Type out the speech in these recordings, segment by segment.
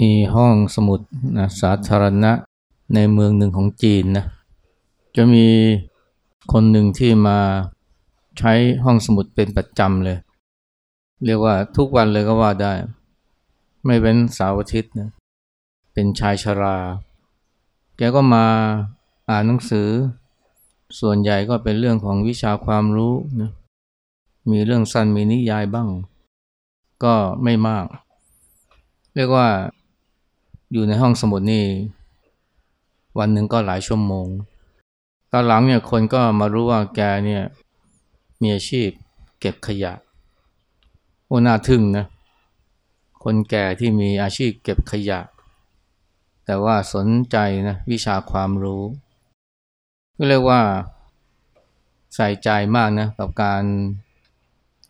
มีห้องสมุดนะสาธารณะในเมืองหนึ่งของจีนนะจะมีคนหนึ่งที่มาใช้ห้องสมุดเป็นประจำเลย เรียกว่าทุกวันเลยก็ว่าได้ ไม่เว้นเสาร์อาทิตย์นะเป็นชายชรา แกก็มาอ่านหนังสือ ส่วนใหญ่ก็เป็นเรื่องของวิชาความรู้นะมีเรื่องสั้นมีนิยายบ้าง ก็ไม่มาก เรียกว่า อยู่ในห้องสมุดนี่ วันหนึ่งก็หลายชั่วโมง ตอนหลังเนี่ยคนก็มารู้ว่าแกเนี่ยมีอาชีพเก็บขยะ โอ้น่าทึ่งนะ คนแก่ที่มีอาชีพเก็บขยะ แต่ว่าสนใจนะวิชาความรู้ ก็เรียกว่าใส่ใจมากนะกับการ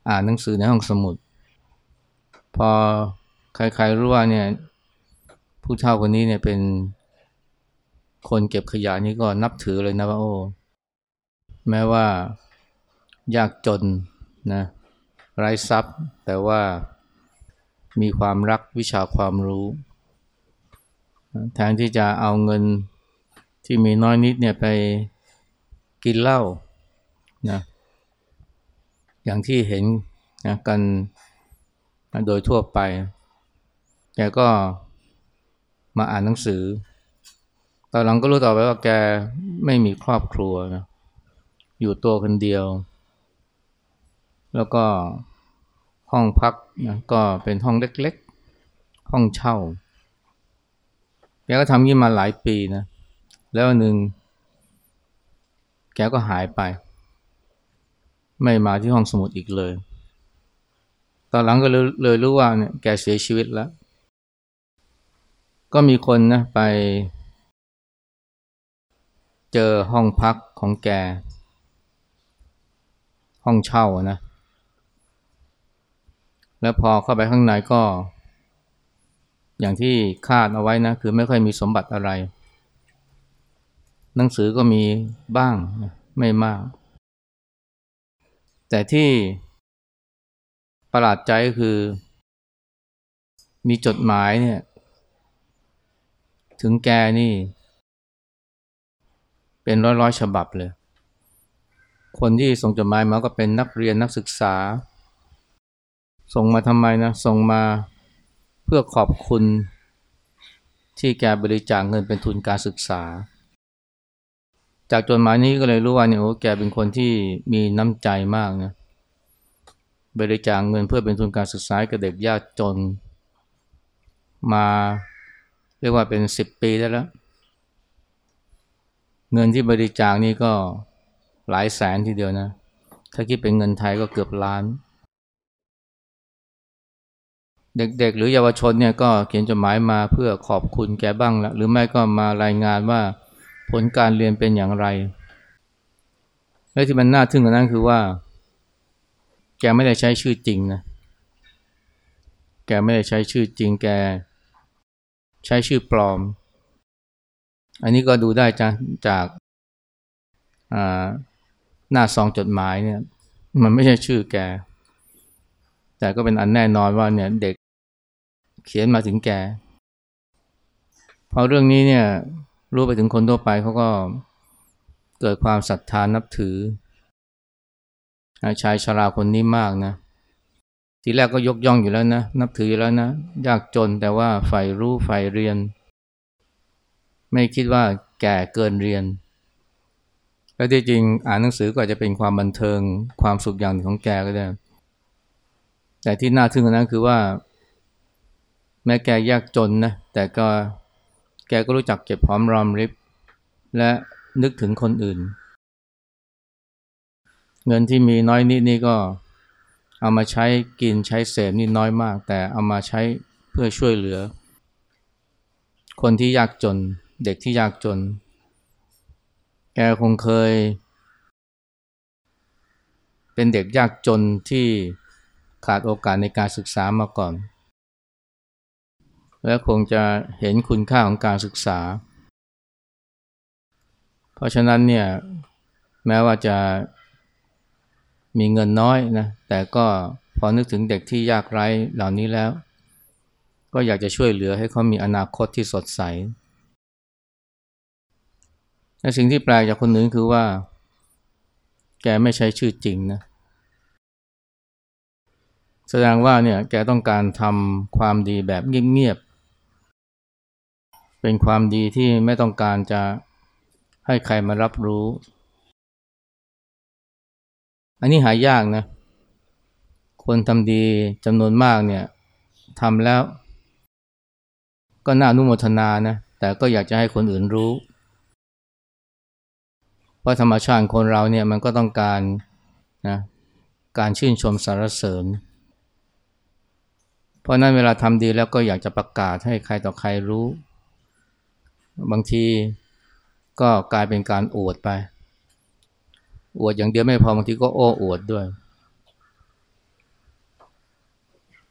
อ่านหนังสือในห้องสมุด พอใครๆรู้ว่าเนี่ย ผู้เฒ่าคนนี้เนี่ยเป็นคนเก็บขยะนี่ก็นับถือเลยนะว่าโอ้แม้ว่ายากจนนะไร้ทรัพย์ แต่ว่ามีความรักวิชาความรู้ แทนที่จะเอาเงินที่มีน้อยนิดเนี่ยไปกินเหล้านะอย่างที่เห็นนะกันโดยทั่วไป แกก็ มาอ่านหนังสือ ตอนหลังก็รู้ต่อไปว่าแกไม่มีครอบครัวนะอยู่ตัวคนเดียว แล้วก็ห้องพักนะก็เป็นห้องเล็กๆ ห้องเช่า แกก็ทำยี่มาหลายปีนะ แล้วหนึ่ง แกก็หายไป ไม่มาที่ห้องสมุดอีกเลย ตอนหลังก็เลยรู้ว่าเนี่ยแกเสียชีวิตแล้ว ก็มีคนนะไป เจอห้องพักของแก ห้องเช่านะ แล้วพอเข้าไปข้างในก็ อย่างที่คาดเอาไว้นะ คือไม่ค่อยมีสมบัติอะไร หนังสือก็มีบ้างไม่มาก แต่ที่ประหลาดใจก็คือ มีจดหมายเนี่ย ถึงแกนี่ เป็นร้อยร้อยฉบับเลย คนที่ส่งจดหมายมาก็เป็นนักเรียนนักศึกษา ส่งมาทำไมนะส่งมาเพื่อขอบคุณที่แกบริจาคเงินเป็นทุนการศึกษา จากจดหมายนี้ก็เลยรู้ว่าเนี่ยโอ้แกเป็นคนที่มีน้ำใจมากนะบริจาคเงินเพื่อเป็นทุนการศึกษากับเด็กยากจน มา เรียกว่าเป็นสิบปีได้แล้ว เงินที่บริจาคนี่ก็หลายแสนทีเดียวนะ ถ้าคิดเป็นเงินไทยก็เกือบล้าน เด็กๆ หรือเยาวชนเนี่ยก็เขียนจดหมายมาเพื่อขอบคุณแกบ้างละหรือไม่ก็มารายงานว่าผลการเรียนเป็นอย่างไร และที่มันน่าทึ่งกว่านั้นคือว่า แกไม่ได้ใช้ชื่อจริงนะ แกไม่ได้ใช้ชื่อจริงแก ใช้ชื่อปลอม อันนี้ก็ดูได้จากจากหน้าซองจดหมายเนี่ยมันไม่ใช่ชื่อแก แต่ก็เป็นอันแน่นอนว่าเนี่ยเด็กเขียนมาถึงแกพอเรื่องนี้เนี่ยรู้ไปถึงคนทั่วไปเขาก็เกิดความศรัทธานับถือชายชราคนนี้มากนะ ทีแรกก็ยกย่องอยู่แล้วนะ นับถืออยู่แล้วนะ ยากจนแต่ว่าใฝ่รู้ใฝ่เรียน ไม่คิดว่าแก่เกินเรียน แล้วที่จริงอ่านหนังสือก็จะเป็นความบันเทิงความสุขอย่างหนึ่งของแกก็ได้ แต่ที่น่าทึ่งนั้นคือว่า แม้แกยากจนนะ แต่ก็แกก็รู้จักเก็บหอมรอมริบ และนึกถึงคนอื่น เงินที่มีน้อยนิดนี่ก็ เอามาใช้กินใช้เสพนี่น้อยมาก แต่เอามาใช้เพื่อช่วยเหลือ คนที่ยากจนเด็กที่ยากจน แกคงเคย เป็นเด็กยากจนที่ขาดโอกาสในการศึกษามาก่อน และคงจะเห็นคุณค่าของการศึกษา เพราะฉะนั้นเนี่ยแม้ว่าจะ มีเงินน้อยนะแต่ก็พอนึกถึงเด็กที่ยากไร้เหล่านี้แล้ว ก็อยากจะช่วยเหลือให้เขามีอนาคตที่สดใสแต่สิ่งที่แปลกจากคนอื่นคือว่า แกไม่ใช้ชื่อจริงนะแสดงว่าเนี่ยแกต้องการทำความดีแบบเงียบๆเป็นความดีที่ไม่ต้องการจะให้ใครมารับรู้ อันนี้หายากนะ คนทำดีจำนวนมากเนี่ยทำแล้ว ก็น่านุโมทนานะ แต่ก็อยากจะให้คนอื่นรู้ เพราะธรรมชาติคนเราเนี่ยมันก็ต้องการนะการชื่นชมสรรเสริญ เพราะนั้นเวลาทำดีแล้วก็อยากจะประกาศให้ใครต่อใครรู้ บางทีก็กลายเป็นการอวดไป อวดอย่างเดียวไม่พอบางทีก็โอ้อวดด้วย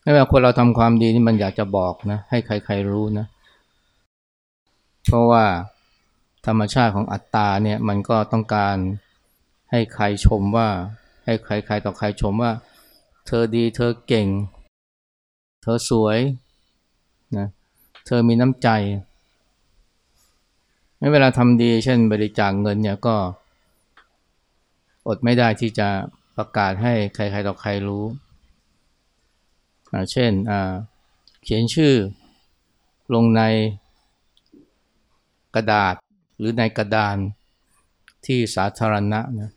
ไม่ว่าคนเราทำความดีนี่มันอยากจะบอกนะ ให้ใครๆรู้นะ เพราะว่าธรรมชาติของอัตตาเนี่ยมันก็ต้องการให้ใครชมว่า ให้ใครๆต่อใครชมว่า เธอดีเธอเก่ง เธอสวยนะเธอมีน้ำใจเวลาทำดี เช่นบริจาคเงินเนี่ยก็ อดไม่ได้ที่จะประกาศให้ใครๆต่อใครรู้ เช่นเขียนชื่อลงในกระดาษหรือในกระดานที่สาธารณะนะ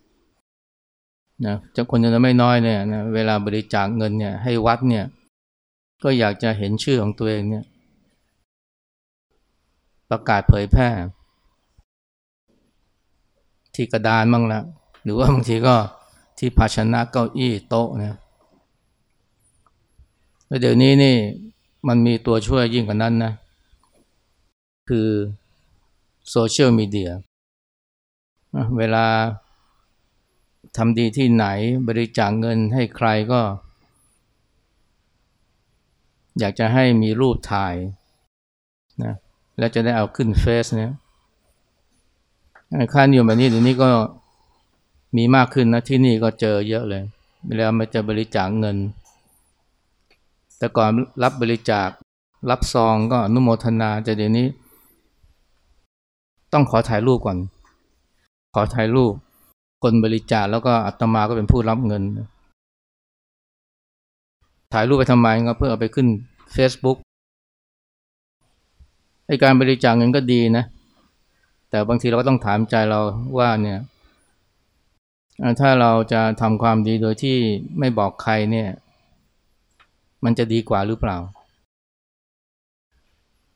นะจะคนจำนวนไม่น้อยเนี่ยนะเวลาบริจาคเงินเนี่ยให้วัดเนี่ยก็อยากจะเห็นชื่อของตัวเองเนี่ยประกาศเผยแพร่ ที่กระดานบ้างละ หรือว่าบางทีก็ที่ภาชนะเก้าอี้โต๊ะนะแล้วเดี๋ยวนี้นี่มันมีตัวช่วยยิ่งกว่านั้นนะ คือโซเชียลมีเดียเวลาทำดีที่ไหนบริจาคเงินให้ใครก็ อยากจะให้มีรูปถ่ายนะแล้วจะได้เอาขึ้นเฟซเนี่ยค่านิยมแบบนี้เดี๋ยวนี้ก็ มีมากขึ้นนะที่นี่ก็เจอเยอะเลยเวลามันจะบริจาคเงิน แต่ก่อนรับบริจาครับซองก็นุโมทนาแต่เดี๋ยวนี้ ต้องขอถ่ายรูปก่อน ขอถ่ายรูป คนบริจาคแล้วก็อัตมาก็เป็นผู้รับเงิน ถ่ายรูปไปทำไมก็เพื่อเอาไปขึ้น Facebook ไอการบริจาคเงินก็ดีนะ แต่บางทีเราก็ต้องถามใจเราว่าเนี่ย ถ้าเราจะทำความดีโดยที่ไม่บอกใครเนี่ย มันจะดีกว่าหรือเปล่า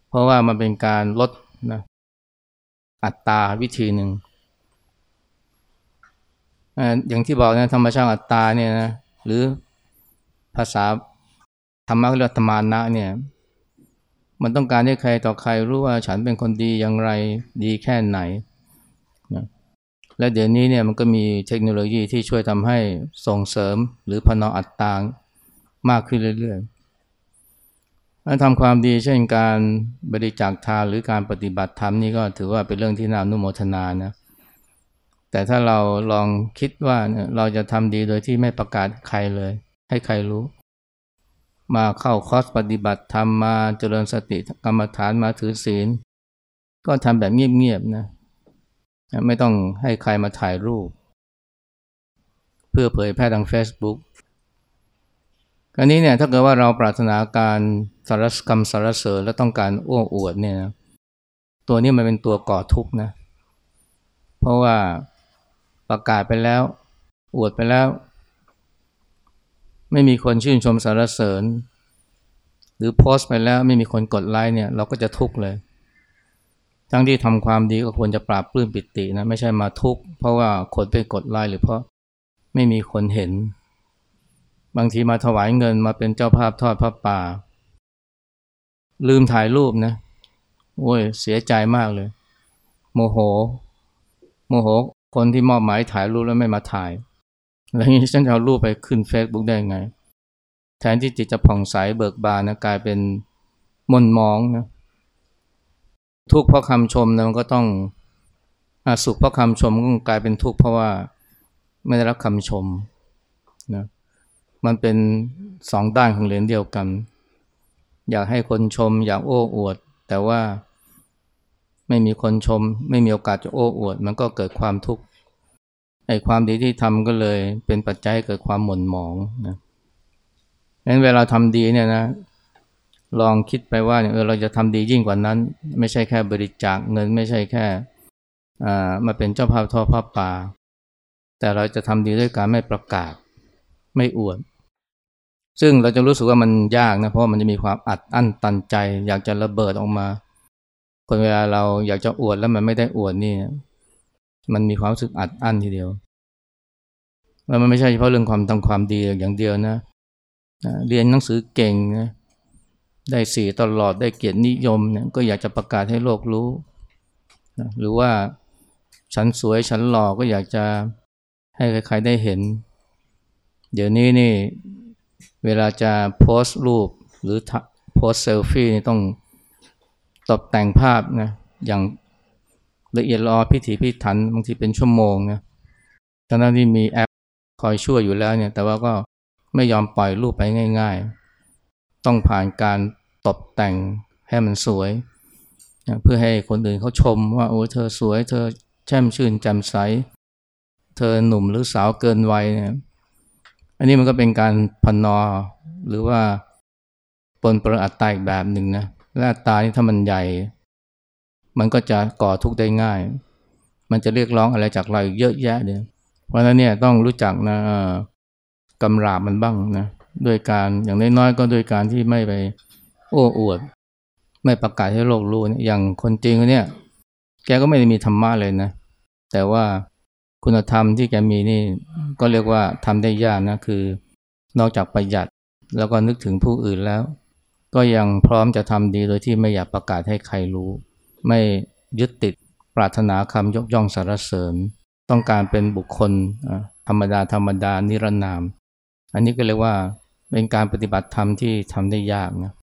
เพราะว่ามันเป็นการลดนะอัตราวิธีหนึ่งอย่างที่บอกนะธรรมชาติอัตตาเนี่ยนะหรือภาษาธรรมะเรียกธรรมานะเนี่ย มันต้องการให้ใครต่อใครรู้ว่าฉันเป็นคนดีอย่างไรดีแค่ไหน และเดี๋ยวนี้เนี่ยมันก็มีเทคโนโลยีที่ช่วยทำให้ส่งเสริมหรือพนออัตตามากขึ้นเรื่อยๆการทำความดีเช่นการบริจาคทานหรือการปฏิบัติธรรมนี่ก็ถือว่าเป็นเรื่องที่น่านุโมทนานะแต่ถ้าเราลองคิดว่าเราจะทำดีโดยที่ไม่ประกาศใครเลย ให้ใครรู้ มาเข้าคอร์สปฏิบัติธรรมมาเจริญสติกรรมฐานมาถือศีล ก็ทำแบบเงียบๆนะ ไม่ต้องให้ใครมาถ่ายรูป เพื่อเผยแพร่ทาง Facebook กรณีเนี่ยถ้าเกิดว่าเราปรารถนาการสารสกรรมสารเสริญและต้องการอ้วอวดเนี่ยนะตัวนี้มันเป็นตัวก่อทุกข์นะ เพราะว่าประกาศไปแล้ว อวดไปแล้ว ไม่มีคนชื่นชมสรรเสริญ หรือโพสต์ไปแล้วไม่มีคนกดไลค์เนี่ย เราก็จะทุกข์เลย ทั้งที่ทำความดีก็ควรจะปราบปลื้มปิตินะไม่ใช่มาทุกข์เพราะว่าคนไปกดไลค์หรือเพราะไม่มีคนเห็น บางทีมาถวายเงินมาเป็นเจ้าภาพทอดพระป่า ลืมถ่ายรูปนะโอ้ยเสียใจมากเลย โมโห โมโห คนที่มอบหมายถ่ายรูปแล้วไม่มาถ่ายแล้วนี้ฉันจะเอารูปไปขึ้นเฟซบุ๊กได้ไง แทนที่จิตจะผ่องใสเบิกบานนะกลายเป็นมนมองนะ ทุกเพราะคำชมนะมันก็ต้องอสุขเพราะคำชมก็กลายเป็นทุกข์เพราะว่าไม่ได้รับคำชมนะมันเป็นสองด้านของเหรียญเดียวกัน อยากให้คนชม อยากโอ้อวด แต่ว่าไม่มีคนชม ไม่มีโอกาสจะโอ้อวด มันก็เกิดความทุกข์ไอ้ความดีที่ทำก็เลยเป็นปัจจัยเกิดความหม่นหมองนะงั้นเวลาทำดีเนี่ยนะ ลองคิดไปว่าเออเราจะทำดียิ่งกว่านั้น ไม่ใช่แค่บริจาคเงินไม่ใช่แค่อ่ามาเป็นเจ้าภาพทอผ้าป่า แต่เราจะทำดีด้วยการไม่ประกาศไม่อวด ซึ่งเราจะรู้สึกว่ามันยากนะเพราะมันจะมีความอัดอั้นตันใจ อยากจะระเบิดออกมา คนเวลาเราอยากจะอวดแล้วมันไม่ได้อวดนี่ มันมีความรู้สึกอัดอั้นทีเดียวมันไม่ใช่เฉพาะเรื่องความทำความดีอย่างเดียวนะ เรียนหนังสือเก่งนะ ได้สี่ตลอดได้เกียรตินิยมเนี่ยก็อยากจะประกาศให้โลกรู้นะหรือว่าฉันสวยฉันหล่อก็อยากจะให้ใครๆได้เห็น เดี๋ยวนี้นี่เวลาจะโพสต์รูปหรือโพสเซลฟี่นี่ต้องตกแต่งภาพนะอย่างละเอียดรอพิถีพิถันบางทีเป็นชั่วโมงนะทั้งที่มีแอปคอยช่วยอยู่แล้วเนี่ยแต่ว่าก็ไม่ยอมปล่อยรูปไปง่าย ๆ ต้องผ่านการตกแต่งให้มันสวยเพื่อให้คนอื่นเขาชมว่าโอ้เธอสวย เธอแช่มชื่นแจ่มใส เธอหนุ่มหรือสาวเกินวัยเนี่ยอันนี้มันก็เป็นการพนอ หรือว่าปนประอัตตาอีกแบบหนึ่งนะและอัตตานี่ถ้ามันใหญ่ มันก็จะก่อทุกข์ได้ง่าย มันจะเรียกร้องอะไรจากเราเยอะแยะเลยเพราะฉะนั้นเนี่ยต้องรู้จักนะกำราบมันบ้างนะ ด้วยการอย่างน้อยๆก็โดยการที่ไม่ไปโอ้อวด ไม่ประกาศให้โลกรู้อย่างคนจริงเนี่ย แกก็ไม่ได้มีธรรมะเลยนะ แต่ว่าคุณธรรมที่แกมีนี่ก็เรียกว่าทำได้ยากนะคือนอกจากประหยัดแล้วก็นึกถึงผู้อื่นแล้ว ก็ยังพร้อมจะทำดีโดยที่ไม่อยากประกาศให้ใครรู้ ไม่ยึดติดปรารถนาคำยกย่องสรรเสริญ ต้องการเป็นบุคคลธรรมดาธรรมดานิรนาม อันนี้ก็เรียกว่า เป็นการปฏิบัติธรรมที่ทำได้ยากนะ